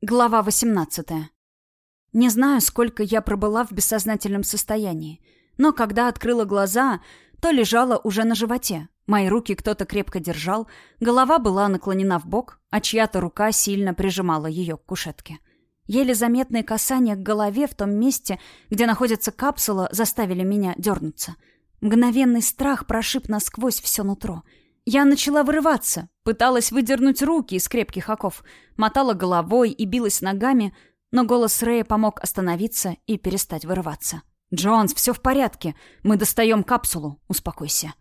Глава 18. Не знаю, сколько я пробыла в бессознательном состоянии, но когда открыла глаза, то лежала уже на животе. Мои руки кто-то крепко держал, голова была наклонена в бок, а чья-то рука сильно прижимала ее к кушетке. Еле заметные касания к голове в том месте, где находится капсула, заставили меня дернуться. Мгновенный страх прошиб насквозь все нутро — я начала вырываться, пыталась выдернуть руки из крепких оков, мотала головой и билась ногами, но голос Рэя помог остановиться и перестать вырываться. «Джонс, все в порядке. Мы достаем капсулу. Успокойся».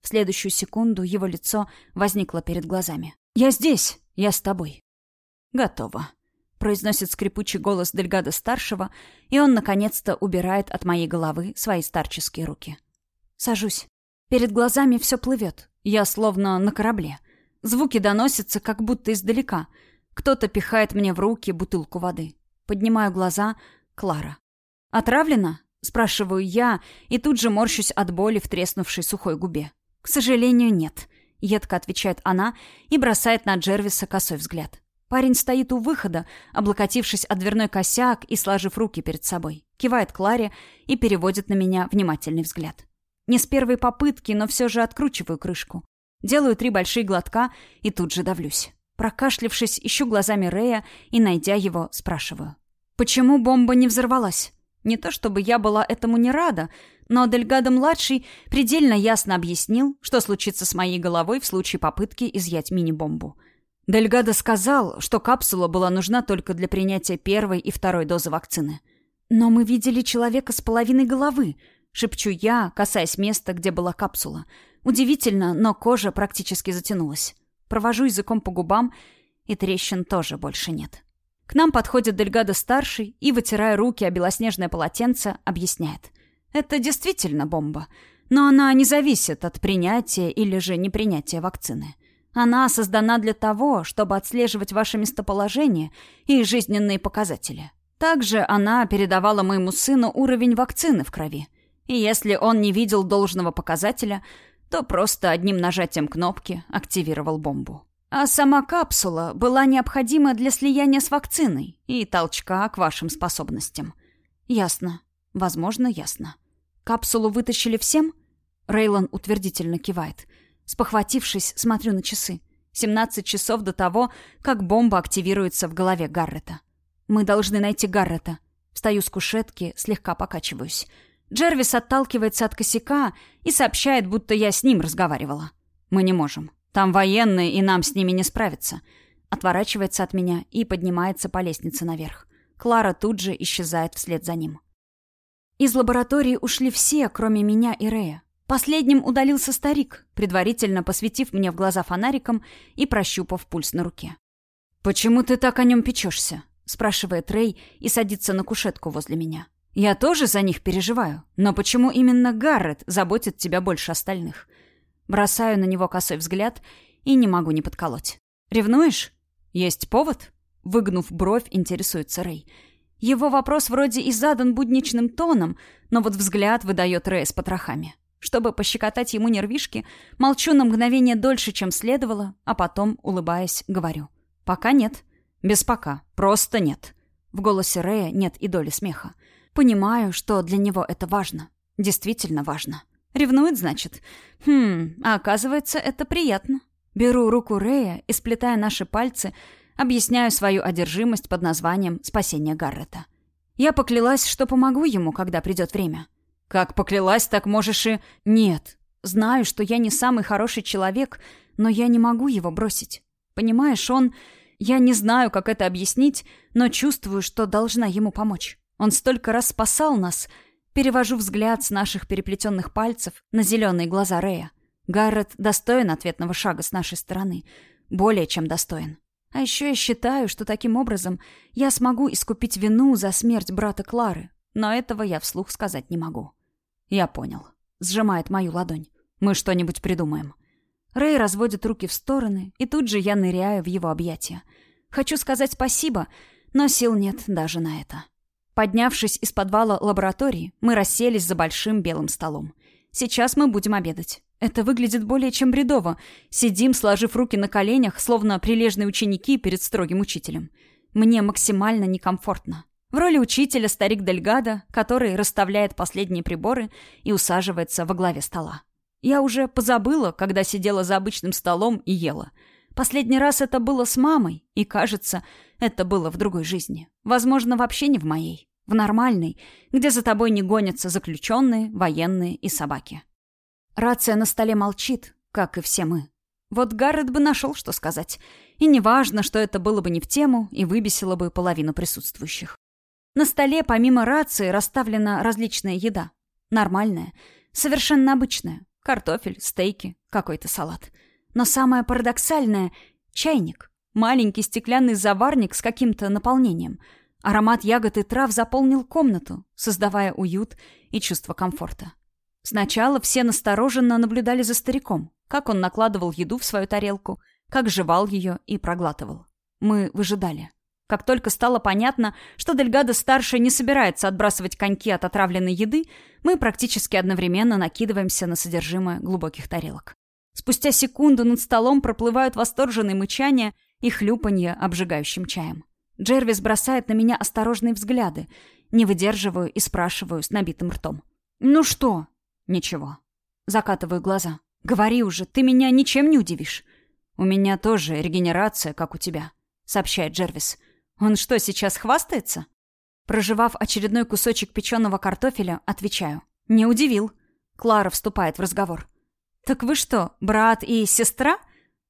В следующую секунду его лицо возникло перед глазами. «Я здесь. Я с тобой». «Готово», — произносит скрипучий голос Дельгада-старшего, и он, наконец-то, убирает от моей головы свои старческие руки. Сажусь. Перед глазами все плывет. Я словно на корабле. Звуки доносятся, как будто издалека. Кто-то пихает мне в руки бутылку воды. Поднимаю глаза. Клара. «Отравлена?» — спрашиваю я, и тут же морщусь от боли в треснувшей сухой губе. «К сожалению, нет», — едко отвечает она и бросает на Джервиса косой взгляд. Парень стоит у выхода, облокотившись о дверной косяк и сложив руки перед собой. Кивает Кларе и переводит на меня внимательный взгляд. Не с первой попытки, но все же откручиваю крышку. Делаю три большие глотка и тут же давлюсь. Прокашлившись, ищу глазами Рея и, найдя его, спрашиваю. Почему бомба не взорвалась? Не то чтобы я была этому не рада, но Дельгадо-младший предельно ясно объяснил, что случится с моей головой в случае попытки изъять мини-бомбу. Дельгадо сказал, что капсула была нужна только для принятия первой и второй дозы вакцины. Но мы видели человека с половиной головы, Шепчу я, касаясь места, где была капсула. Удивительно, но кожа практически затянулась. Провожу языком по губам, и трещин тоже больше нет. К нам подходит Дельгадо-старший и, вытирая руки о белоснежное полотенце, объясняет. Это действительно бомба, но она не зависит от принятия или же непринятия вакцины. Она создана для того, чтобы отслеживать ваше местоположение и жизненные показатели. Также она передавала моему сыну уровень вакцины в крови – и если он не видел должного показателя, то просто одним нажатием кнопки активировал бомбу. А сама капсула была необходима для слияния с вакциной и толчка к вашим способностям. Ясно. Возможно, ясно. Капсулу вытащили всем? Рейлон утвердительно кивает. Спохватившись, смотрю на часы. 17 часов до того, как бомба активируется в голове Гаррета. Мы должны найти Гаррета. Встаю с кушетки, слегка покачиваюсь. Джервис отталкивается от косяка и сообщает, будто я с ним разговаривала. Мы не можем. Там военные, и нам с ними не справиться. Отворачивается от меня и поднимается по лестнице наверх. Клара тут же исчезает вслед за ним. Из лаборатории ушли все, кроме меня и Рея. Последним удалился старик, предварительно посветив мне в глаза фонариком и прощупав пульс на руке. «Почему ты так о нем печешься?» — спрашивает Рэй и садится на кушетку возле меня. Я тоже за них переживаю, но почему именно Гаррет заботит тебя больше остальных? Бросаю на него косой взгляд и не могу не подколоть. Ревнуешь? Есть повод? Выгнув бровь, интересуется Рэй. Его вопрос вроде и задан будничным тоном, но вот взгляд выдает Рэй с потрохами. Чтобы пощекотать ему нервишки, молчу на мгновение дольше, чем следовало, а потом, улыбаясь, говорю. «Пока нет. Без пока. Просто нет». В голосе Рэя нет и доли смеха. Понимаю, что для него это важно. Действительно важно. Ревнует, значит? Хм, а оказывается, это приятно. Беру руку Рея и, сплетая наши пальцы, объясняю свою одержимость под названием «Спасение Гаррета». Я поклялась, что помогу ему, когда придет время. Как поклялась, так можешь и... Нет. Знаю, что я не самый хороший человек, но я не могу его бросить. Понимаешь, он... Я не знаю, как это объяснить, но чувствую, что должна ему помочь. Он столько раз спасал нас. Перевожу взгляд с наших переплетенных пальцев на зеленые глаза Рея. Гаррет достоин ответного шага с нашей стороны. Более чем достоин. А еще я считаю, что таким образом я смогу искупить вину за смерть брата Клары. Но этого я вслух сказать не могу. Я понял. Сжимает мою ладонь. Мы что-нибудь придумаем. Рэй разводит руки в стороны, и тут же я ныряю в его объятия. Хочу сказать спасибо, но сил нет даже на это. Поднявшись из подвала лаборатории, мы расселись за большим белым столом. Сейчас мы будем обедать. Это выглядит более чем бредово. Сидим, сложив руки на коленях, словно прилежные ученики перед строгим учителем. мне максимально некомфортно. В роли учителя старик Дельгадо, который расставляет последние приборы и усаживается во главе стола. Я уже позабыла, когда сидела за обычным столом и ела. Последний раз это было с мамой, и, кажется, это было в другой жизни. Возможно, вообще не в моей. В нормальной, где за тобой не гонятся заключенные, военные и собаки. Рация на столе молчит, как и все мы. Вот Гаррет бы нашел, что сказать. И неважно, что это было бы не в тему и выбесило бы половину присутствующих. На столе помимо рации расставлена различная еда. Нормальная, совершенно обычная. Картофель, стейки, какой-то салат. Но самое парадоксальное — чайник. Маленький стеклянный заварник с каким-то наполнением. Аромат ягод и трав заполнил комнату, создавая уют и чувство комфорта. Сначала все настороженно наблюдали за стариком, как он накладывал еду в свою тарелку, как жевал ее и проглатывал. Мы выжидали. Как только стало понятно, что Дельгадо-старший не собирается отбрасывать коньки от отравленной еды, мы практически одновременно накидываемся на содержимое глубоких тарелок. Спустя секунду над столом проплывают восторженные мычания и хлюпанье обжигающим чаем. Джервис бросает на меня осторожные взгляды. Не выдерживаю и спрашиваю с набитым ртом. «Ну что?» «Ничего». Закатываю глаза. «Говори уже, ты меня ничем не удивишь». «У меня тоже регенерация, как у тебя», — сообщает Джервис. Он что, сейчас хвастается? Прожевав очередной кусочек печеного картофеля, отвечаю. Не удивил. Клара вступает в разговор. «Так вы что, брат и сестра?»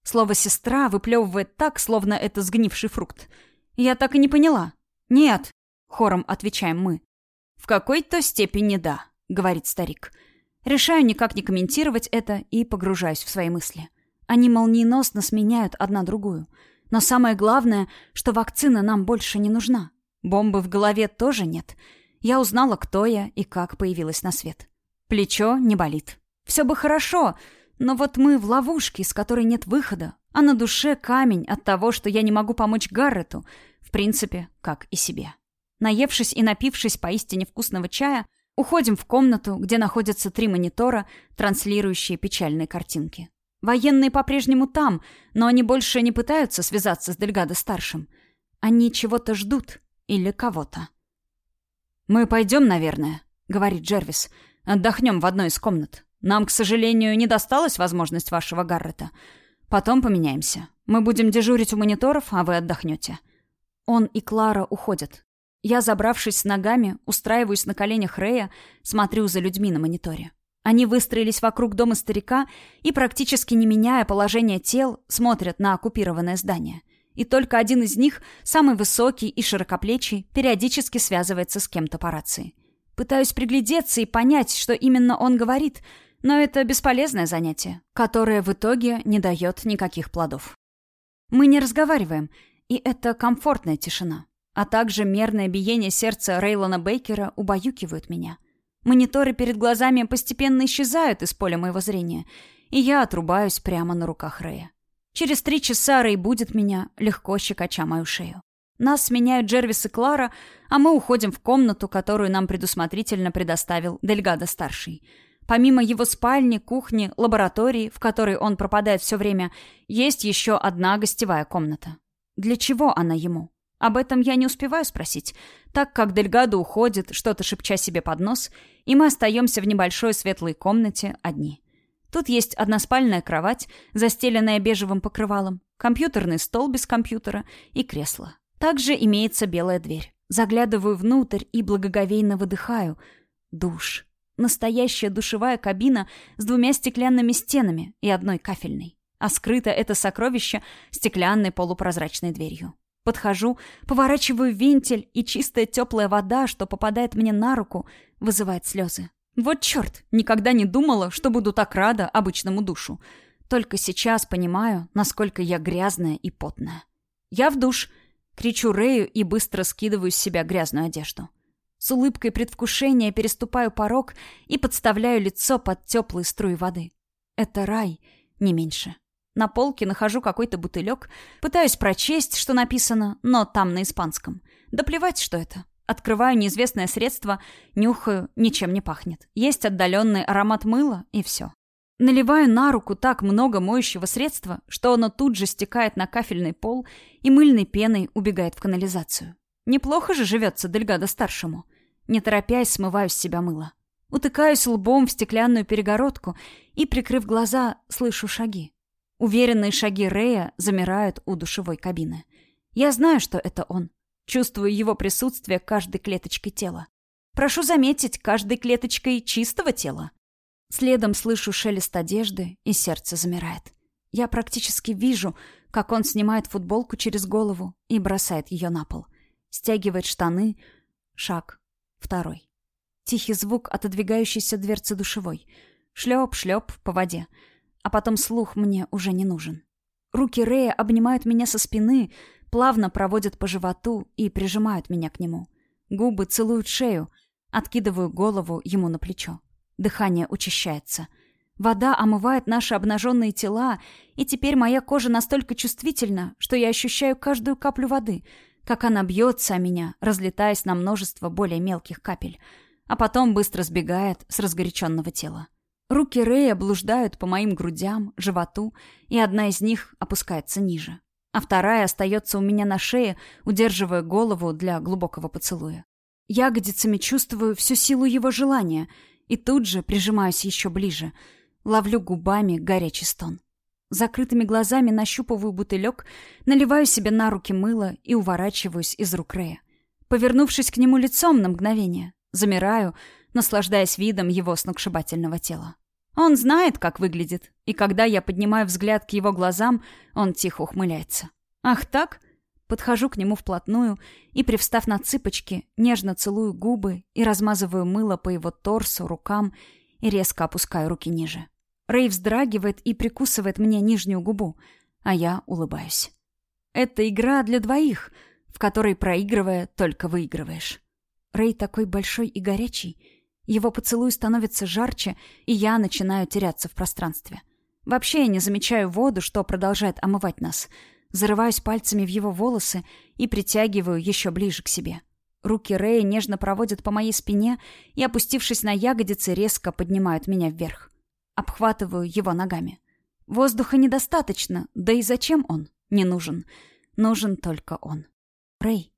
Слово «сестра» выплевывает так, словно это сгнивший фрукт. «Я так и не поняла». «Нет», — хором отвечаем мы. «В какой-то степени да», — говорит старик. Решаю никак не комментировать это и погружаюсь в свои мысли. Они молниеносно сменяют одна другую — но самое главное, что вакцина нам больше не нужна. Бомбы в голове тоже нет. Я узнала, кто я и как появилась на свет. Плечо не болит. Все бы хорошо, но вот мы в ловушке, с которой нет выхода, а на душе камень от того, что я не могу помочь Гаррету, в принципе, как и себе. Наевшись и напившись поистине вкусного чая, уходим в комнату, где находятся три монитора, транслирующие печальные картинки. Военные по-прежнему там, но они больше не пытаются связаться с Дельгадо-старшим. Они чего-то ждут или кого-то. «Мы пойдем, наверное», — говорит Джервис. «Отдохнем в одной из комнат. Нам, к сожалению, не досталась возможность вашего Гаррета. Потом поменяемся. Мы будем дежурить у мониторов, а вы отдохнете». Он и Клара уходят. Я, забравшись с ногами, устраиваюсь на коленях Рея, смотрю за людьми на мониторе. Они выстроились вокруг дома старика и, практически не меняя положение тел, смотрят на оккупированное здание. И только один из них, самый высокий и широкоплечий, периодически связывается с кем-то по рации. Пытаюсь приглядеться и понять, что именно он говорит, но это бесполезное занятие, которое в итоге не дает никаких плодов. Мы не разговариваем, и это комфортная тишина, а также мерное биение сердца Рейлона Бейкера убаюкивают меня — Мониторы перед глазами постепенно исчезают из поля моего зрения, и я отрубаюсь прямо на руках Рэя. Через три часа Рэй будет меня, легко щекоча мою шею. Нас сменяют Джервис и Клара, а мы уходим в комнату, которую нам предусмотрительно предоставил Дельгадо-старший. Помимо его спальни, кухни, лаборатории, в которой он пропадает все время, есть еще одна гостевая комната. Для чего она ему? Об этом я не успеваю спросить, так как Дельгадо уходит, что-то шепча себе под нос, и мы остаемся в небольшой светлой комнате одни. Тут есть односпальная кровать, застеленная бежевым покрывалом, компьютерный стол без компьютера и кресло. Также имеется белая дверь. Заглядываю внутрь и благоговейно выдыхаю. Душ. Настоящая душевая кабина с двумя стеклянными стенами и одной кафельной. А скрыто это сокровище стеклянной полупрозрачной дверью. Подхожу, поворачиваю вентиль, и чистая теплая вода, что попадает мне на руку, вызывает слезы. Вот черт, никогда не думала, что буду так рада обычному душу. Только сейчас понимаю, насколько я грязная и потная. «Я в душ!» — кричу Рэю и быстро скидываю с себя грязную одежду. С улыбкой предвкушения переступаю порог и подставляю лицо под теплые струи воды. Это рай, не меньше. На полке нахожу какой-то бутылек, пытаюсь прочесть, что написано, но там на испанском. Да плевать, что это. Открываю неизвестное средство, нюхаю, ничем не пахнет. Есть отдаленный аромат мыла, и все. Наливаю на руку так много моющего средства, что оно тут же стекает на кафельный пол и мыльной пеной убегает в канализацию. Неплохо же живется Дельгадо-старшему. Не торопясь, смываю с себя мыло. Утыкаюсь лбом в стеклянную перегородку и, прикрыв глаза, слышу шаги. Уверенные шаги Рея замирают у душевой кабины. Я знаю, что это он. Чувствую его присутствие каждой клеточкой тела. Прошу заметить, каждой клеточкой чистого тела. Следом слышу шелест одежды, и сердце замирает. Я практически вижу, как он снимает футболку через голову и бросает ее на пол. Стягивает штаны. Шаг. Второй. Тихий звук отодвигающейся дверцы душевой. Шлеп-шлеп по воде. А потом слух мне уже не нужен. Руки Рея обнимают меня со спины, плавно проводят по животу и прижимают меня к нему. Губы целуют шею, откидываю голову ему на плечо. Дыхание учащается. Вода омывает наши обнаженные тела, и теперь моя кожа настолько чувствительна, что я ощущаю каждую каплю воды, как она бьется о меня, разлетаясь на множество более мелких капель, а потом быстро сбегает с разгоряченного тела. Руки Рэя блуждают по моим грудям, животу, и одна из них опускается ниже. А вторая остается у меня на шее, удерживая голову для глубокого поцелуя. Ягодицами чувствую всю силу его желания и тут же прижимаюсь еще ближе. Ловлю губами горячий стон. Закрытыми глазами нащупываю бутылек, наливаю себе на руки мыло и уворачиваюсь из рук Рэя. Повернувшись к нему лицом на мгновение, замираю, наслаждаясь видом его сногсшибательного тела. Он знает, как выглядит, и когда я поднимаю взгляд к его глазам, он тихо ухмыляется. «Ах так?» Подхожу к нему вплотную и, привстав на цыпочки, нежно целую губы и размазываю мыло по его торсу, рукам и резко опускаю руки ниже. Рэй вздрагивает и прикусывает мне нижнюю губу, а я улыбаюсь. Это игра для двоих, в которой, проигрывая, только выигрываешь. Рэй такой большой и горячий. Его поцелуй становится жарче, и я начинаю теряться в пространстве. Вообще я не замечаю воду, что продолжает омывать нас — Зарываюсь пальцами в его волосы и притягиваю еще ближе к себе. Руки Рэя нежно проводят по моей спине и, опустившись на ягодицы, резко поднимают меня вверх. Обхватываю его ногами. Воздуха недостаточно, да и зачем он? Не нужен. Нужен только он. Рэй.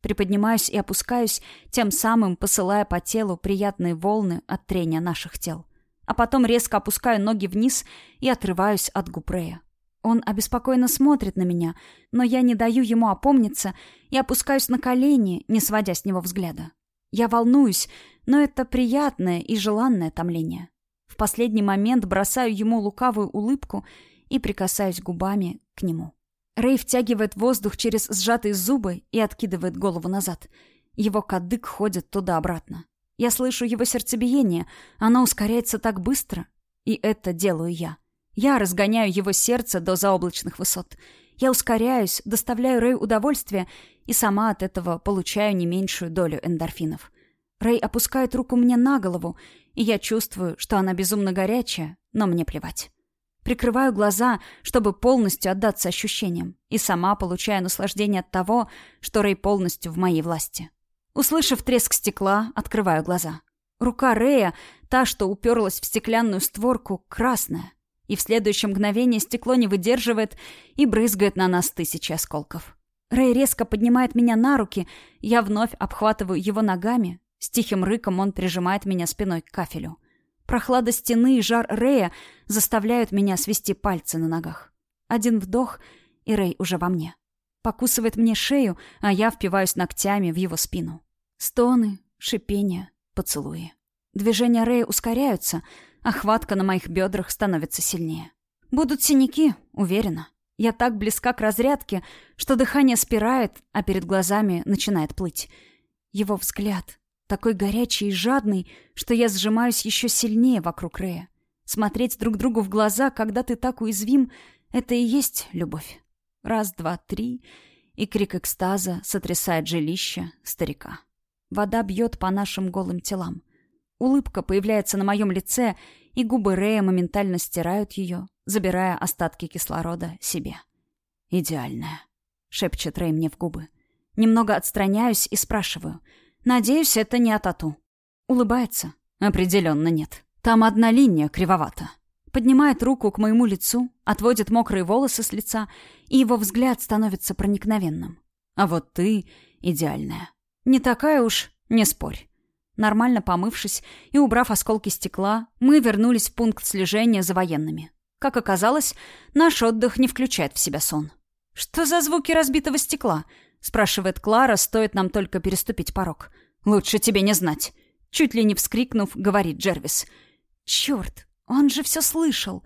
Приподнимаюсь и опускаюсь, тем самым посылая по телу приятные волны от трения наших тел. А потом резко опускаю ноги вниз и отрываюсь от губ Рэя. Он обеспокоенно смотрит на меня, но я не даю ему опомниться и опускаюсь на колени, не сводя с него взгляда. Я волнуюсь, но это приятное и желанное томление. В последний момент бросаю ему лукавую улыбку и прикасаюсь губами к нему. Рэй втягивает воздух через сжатые зубы и откидывает голову назад. Его кадык ходит туда-обратно. Я слышу его сердцебиение, оно ускоряется так быстро, и это делаю я. Я разгоняю его сердце до заоблачных высот. Я ускоряюсь, доставляю Рэй удовольствие и сама от этого получаю не меньшую долю эндорфинов. Рэй опускает руку мне на голову, и я чувствую, что она безумно горячая, но мне плевать. Прикрываю глаза, чтобы полностью отдаться ощущениям, и сама получаю наслаждение от того, что Рэй полностью в моей власти. Услышав треск стекла, открываю глаза. Рука Рэя, та, что уперлась в стеклянную створку, красная и в следующее мгновение стекло не выдерживает и брызгает на нас тысячи осколков. Рэй резко поднимает меня на руки, я вновь обхватываю его ногами. С тихим рыком он прижимает меня спиной к кафелю. Прохлада стены и жар Рэя заставляют меня свести пальцы на ногах. Один вдох, и Рэй уже во мне. Покусывает мне шею, а я впиваюсь ногтями в его спину. Стоны, шипение, поцелуи. Движения Рэя ускоряются — а хватка на моих бедрах становится сильнее. Будут синяки, уверена. Я так близка к разрядке, что дыхание спирает, а перед глазами начинает плыть. Его взгляд такой горячий и жадный, что я сжимаюсь еще сильнее вокруг Рея. Смотреть друг другу в глаза, когда ты так уязвим, это и есть любовь. Раз, два, три, и крик экстаза сотрясает жилище старика. Вода бьет по нашим голым телам. Улыбка появляется на моем лице, и губы Рэя моментально стирают ее, забирая остатки кислорода себе. «Идеальная», — шепчет Рэй мне в губы. Немного отстраняюсь и спрашиваю. «Надеюсь, это не о тату». Улыбается. «Определенно нет. Там одна линия кривовата». Поднимает руку к моему лицу, отводит мокрые волосы с лица, и его взгляд становится проникновенным. А вот ты идеальная. Не такая уж, не спорь. Нормально помывшись и убрав осколки стекла, мы вернулись в пункт слежения за военными. Как оказалось, наш отдых не включает в себя сон. «Что за звуки разбитого стекла?» — спрашивает Клара, стоит нам только переступить порог. «Лучше тебе не знать». Чуть ли не вскрикнув, говорит Джервис. «Черт, он же все слышал!»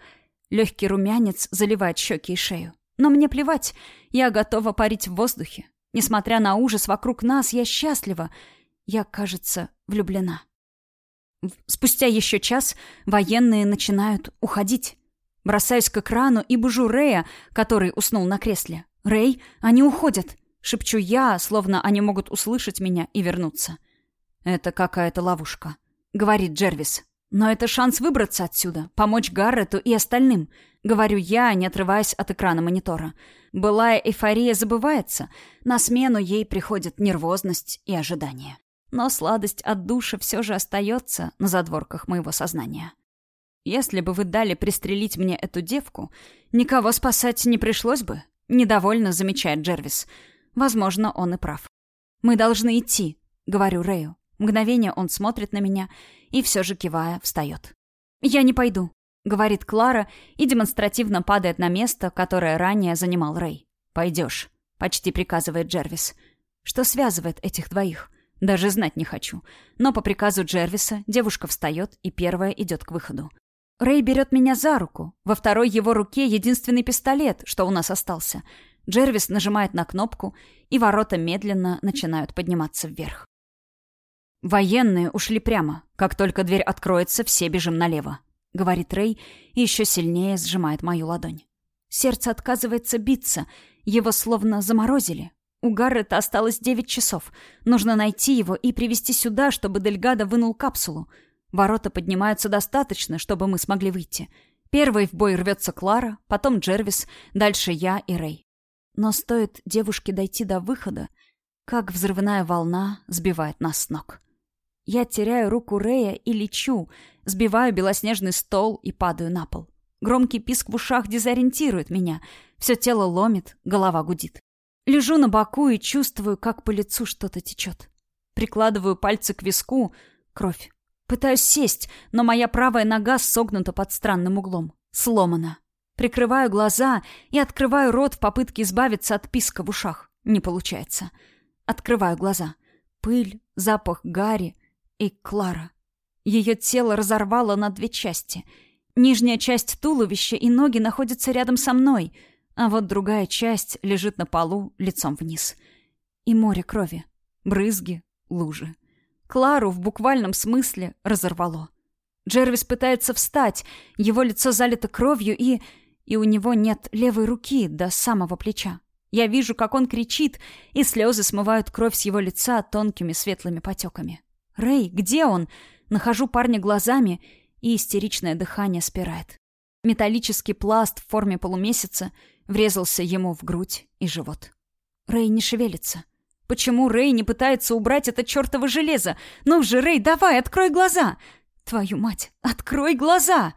Легкий румянец заливает щеки и шею. Но мне плевать, я готова парить в воздухе. Несмотря на ужас вокруг нас, я счастлива. Я, кажется, влюблена. Спустя еще час военные начинают уходить. Бросаюсь к экрану и бужу Рэя, который уснул на кресле. «Рэй, они уходят!» — шепчу я, словно они могут услышать меня и вернуться. «Это какая-то ловушка», — говорит Джервис. «Но это шанс выбраться отсюда, помочь Гаррету и остальным», — говорю я, не отрываясь от экрана монитора. Былая эйфория забывается, на смену ей приходит нервозность и ожидание. Но сладость от душа все же остается на задворках моего сознания. Если бы вы дали пристрелить мне эту девку, никого спасать не пришлось бы. Недовольно замечает Джервис. Возможно, он и прав. Мы должны идти, говорю Рэю. Мгновение он смотрит на меня и все же кивая встает. Я не пойду, говорит Клара и демонстративно падает на место, которое ранее занимал Рэй. Пойдешь, почти приказывает Джервис. Что связывает этих двоих? Даже знать не хочу. Но по приказу Джервиса девушка встает и первая идет к выходу. Рэй берет меня за руку. Во второй его руке единственный пистолет, что у нас остался. Джервис нажимает на кнопку, и ворота медленно начинают подниматься вверх. «Военные ушли прямо. Как только дверь откроется, все бежим налево», — говорит Рэй и еще сильнее сжимает мою ладонь. Сердце отказывается биться, его словно заморозили. У Гаррета осталось девять часов. Нужно найти его и привести сюда, чтобы Дельгадо вынул капсулу. Ворота поднимаются достаточно, чтобы мы смогли выйти. Первой в бой рвется Клара, потом Джервис, дальше я и Рэй. Но стоит девушке дойти до выхода, как взрывная волна сбивает нас с ног. Я теряю руку Рэя и лечу, сбиваю белоснежный стол и падаю на пол. Громкий писк в ушах дезориентирует меня. Все тело ломит, голова гудит. Лежу на боку и чувствую, как по лицу что-то течет. Прикладываю пальцы к виску. Кровь. Пытаюсь сесть, но моя правая нога согнута под странным углом. Сломана. Прикрываю глаза и открываю рот в попытке избавиться от писка в ушах. Не получается. Открываю глаза. Пыль, запах гари и Клара. Ее тело разорвало на две части. Нижняя часть туловища и ноги находятся рядом со мной, а вот другая часть лежит на полу лицом вниз. И море крови. Брызги, лужи. Клару в буквальном смысле разорвало. Джервис пытается встать, его лицо залито кровью и... И у него нет левой руки до самого плеча. Я вижу, как он кричит, и слезы смывают кровь с его лица тонкими светлыми потеками. «Рэй, где он?» Нахожу парня глазами, и истеричное дыхание спирает. Металлический пласт в форме полумесяца врезался ему в грудь и живот. Рэй не шевелится. Почему Рэй не пытается убрать это чертово железо? Ну же, Рэй, давай, открой глаза! Твою мать, открой глаза!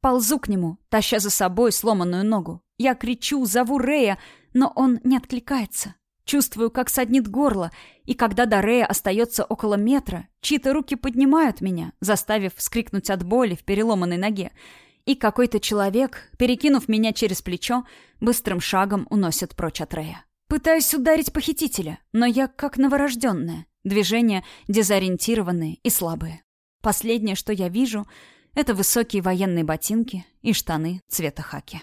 Ползу к нему, таща за собой сломанную ногу. Я кричу, зову Рэя, но он не откликается. Чувствую, как саднит горло, и когда до Рэя остается около метра, чьи-то руки поднимают меня, заставив вскрикнуть от боли в переломанной ноге. И какой-то человек, перекинув меня через плечо, быстрым шагом уносит прочь от Рэя. Пытаюсь ударить похитителя, но я как новорожденная. Движения дезориентированные и слабые. Последнее, что я вижу, это высокие военные ботинки и штаны цвета хаки.